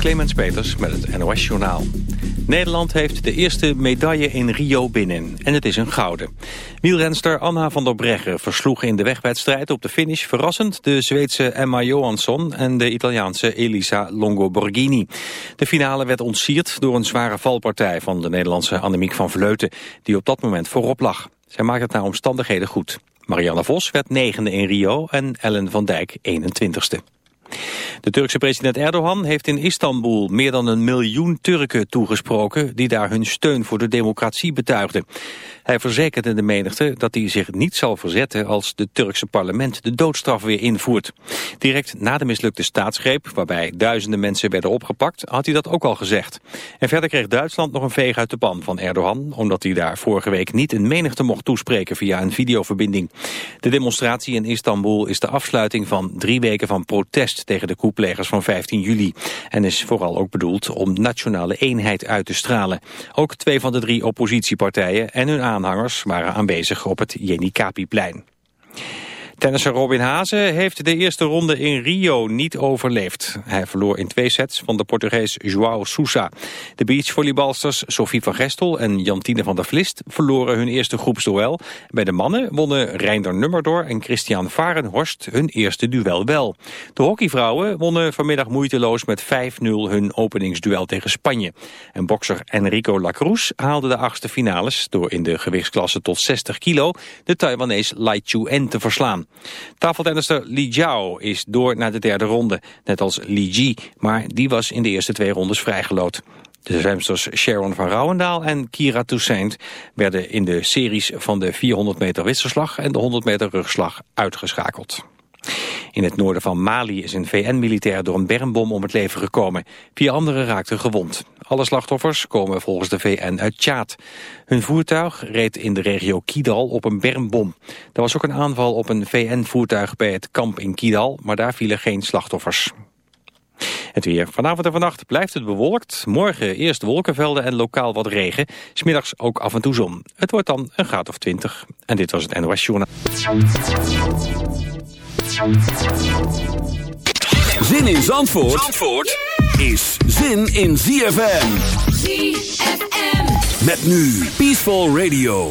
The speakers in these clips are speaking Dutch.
Clemens Peters met het NOS Journaal. Nederland heeft de eerste medaille in Rio binnen. En het is een gouden. Wielrenster Anna van der Breggen versloeg in de wegwedstrijd op de finish... verrassend de Zweedse Emma Johansson en de Italiaanse Elisa Longo-Borghini. De finale werd ontsierd door een zware valpartij... van de Nederlandse Annemiek van Vleuten... die op dat moment voorop lag. Zij maakte het naar omstandigheden goed. Marianne Vos werd negende in Rio en Ellen van Dijk 21ste. De Turkse president Erdogan heeft in Istanbul meer dan een miljoen Turken toegesproken die daar hun steun voor de democratie betuigden. Hij verzekerde de menigte dat hij zich niet zal verzetten als de Turkse parlement de doodstraf weer invoert. Direct na de mislukte staatsgreep, waarbij duizenden mensen werden opgepakt, had hij dat ook al gezegd. En verder kreeg Duitsland nog een veeg uit de pan van Erdogan, omdat hij daar vorige week niet een menigte mocht toespreken via een videoverbinding. De demonstratie in Istanbul is de afsluiting van drie weken van protest tegen de koeplegers van 15 juli. En is vooral ook bedoeld om nationale eenheid uit te stralen. Ook twee van de drie oppositiepartijen en hun aanhangers waren aanwezig op het Jenikapi-plein. Tennisser Robin Haase heeft de eerste ronde in Rio niet overleefd. Hij verloor in twee sets van de Portugees João Sousa. De beachvolleybalsters Sophie van Gestel en Jantine van der Vlist verloren hun eerste groepsduel. Bij de mannen wonnen Reinder Nummerdor en Christian Varenhorst hun eerste duel wel. De hockeyvrouwen wonnen vanmiddag moeiteloos met 5-0 hun openingsduel tegen Spanje. En bokser Enrico Lacruz haalde de achtste finales door in de gewichtsklasse tot 60 kilo de Taiwanese Lai Chu-en te verslaan. Tafeltennister Li Jiao is door naar de derde ronde, net als Li Ji, maar die was in de eerste twee rondes vrijgeloot. De zwemsters Sharon van Rouwendaal en Kira Toussaint werden in de series van de 400 meter wisselslag en de 100 meter rugslag uitgeschakeld. In het noorden van Mali is een VN-militair door een bermbom om het leven gekomen. Vier anderen raakten gewond. Alle slachtoffers komen volgens de VN uit Tjaad. Hun voertuig reed in de regio Kidal op een bermbom. Er was ook een aanval op een VN-voertuig bij het kamp in Kidal, maar daar vielen geen slachtoffers. Het weer. Vanavond en vannacht blijft het bewolkt. Morgen eerst wolkenvelden en lokaal wat regen. Smiddags ook af en toe zon. Het wordt dan een graad of 20. En dit was het NOS Journaal. Zin in Zandvoort, Zandvoort is zin in ZFM. ZFM. Met nu Peaceful Radio.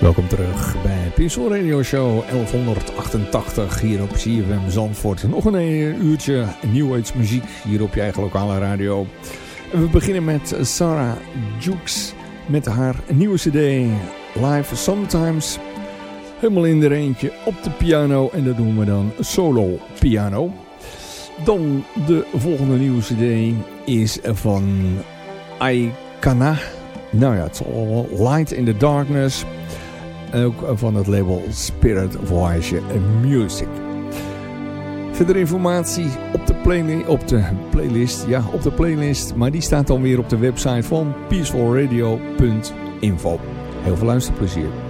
Welkom terug Peaceful Radio Show 1188 hier op CFM Zandvoort. Nog een uurtje New Age muziek hier op je eigen lokale radio. We beginnen met Sarah Jukes met haar nieuwe cd Live Sometimes. Helemaal in de eentje op de piano en dat doen we dan solo piano. Dan de volgende nieuwe cd is van Aikana. Nou ja, het is Light in the Darkness... En ook van het label Spirit Voyage Music. Verder informatie op de, op de playlist. Ja, op de playlist. Maar die staat dan weer op de website van peacefulradio.info. Heel veel luisterplezier.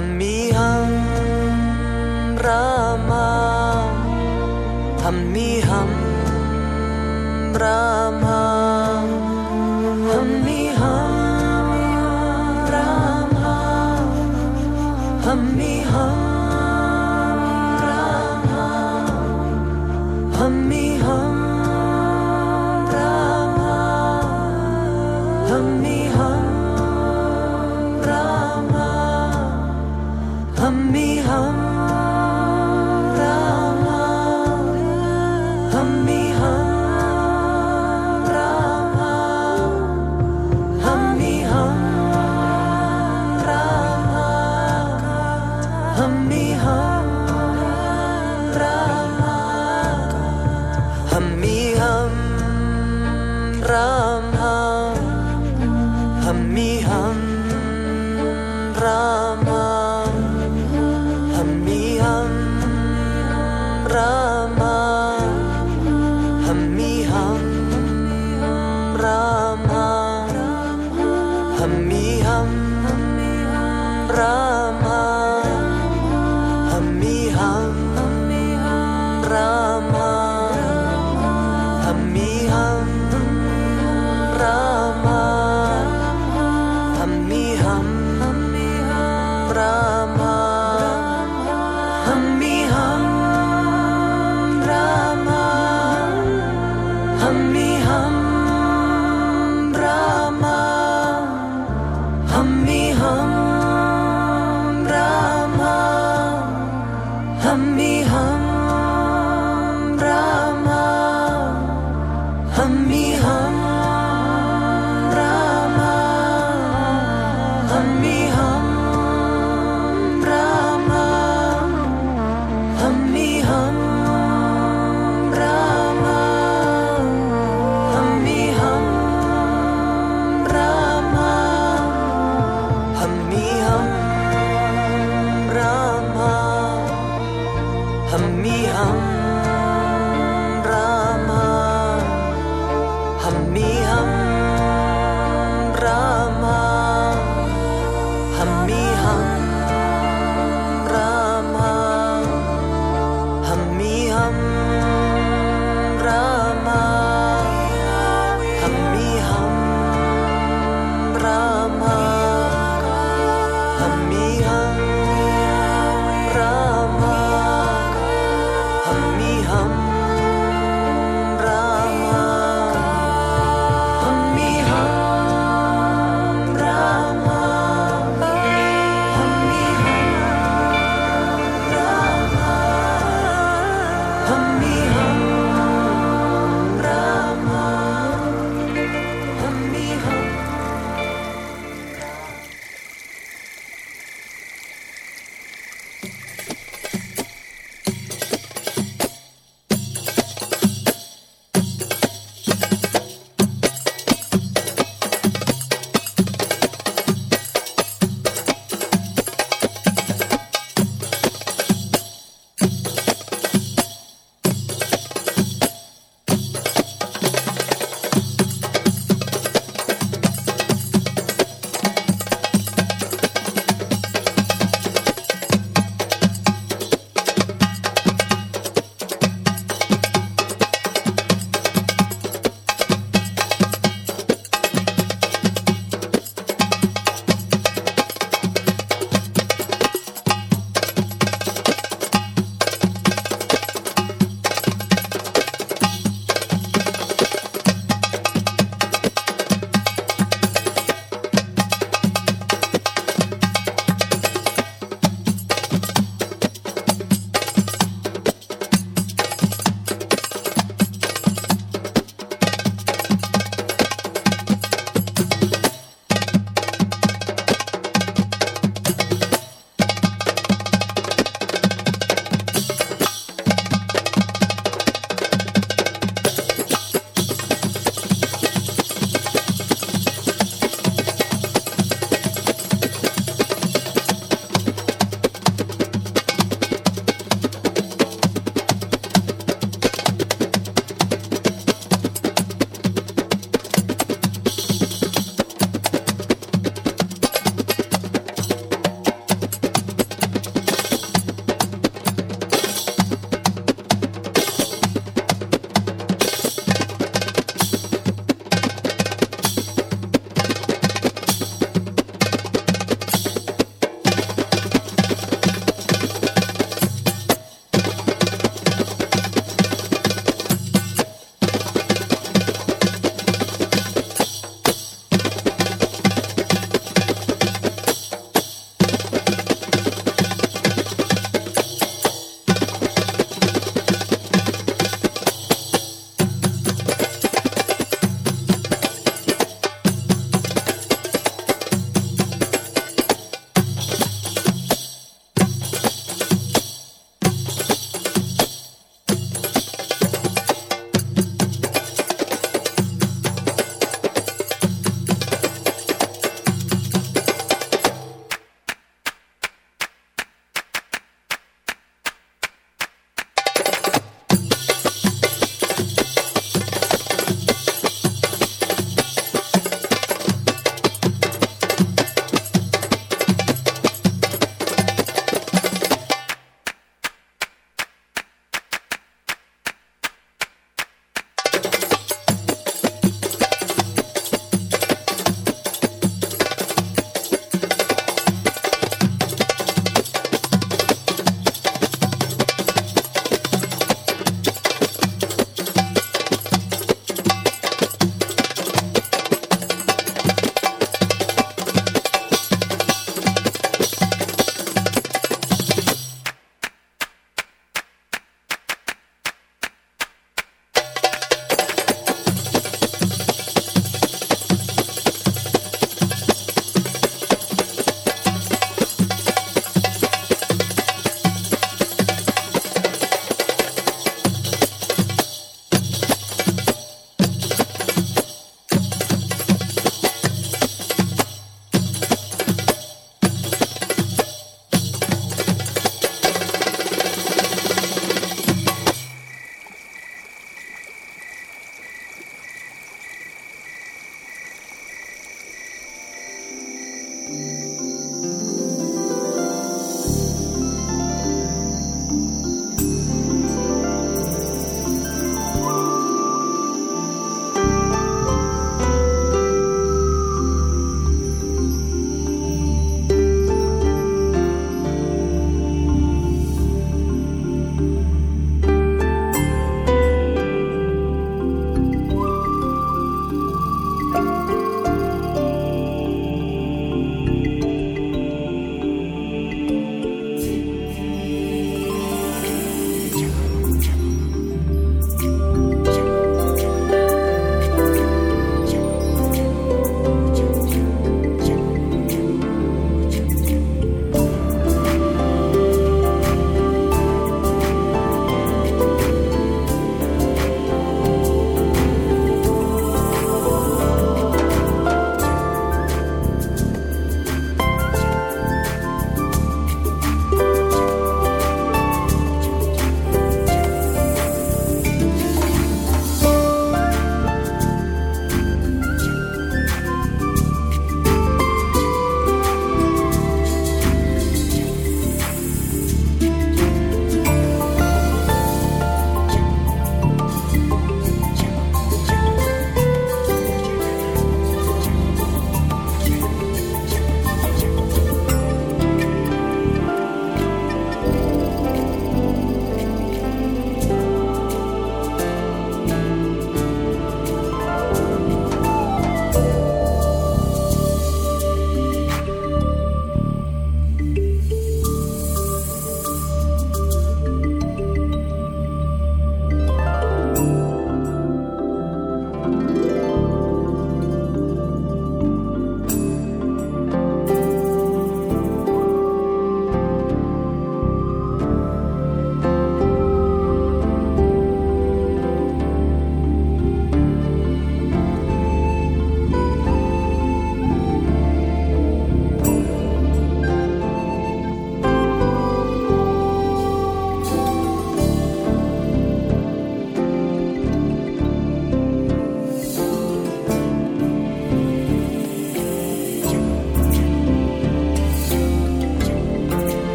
थम्मी हम रामा थम्मी हम रामा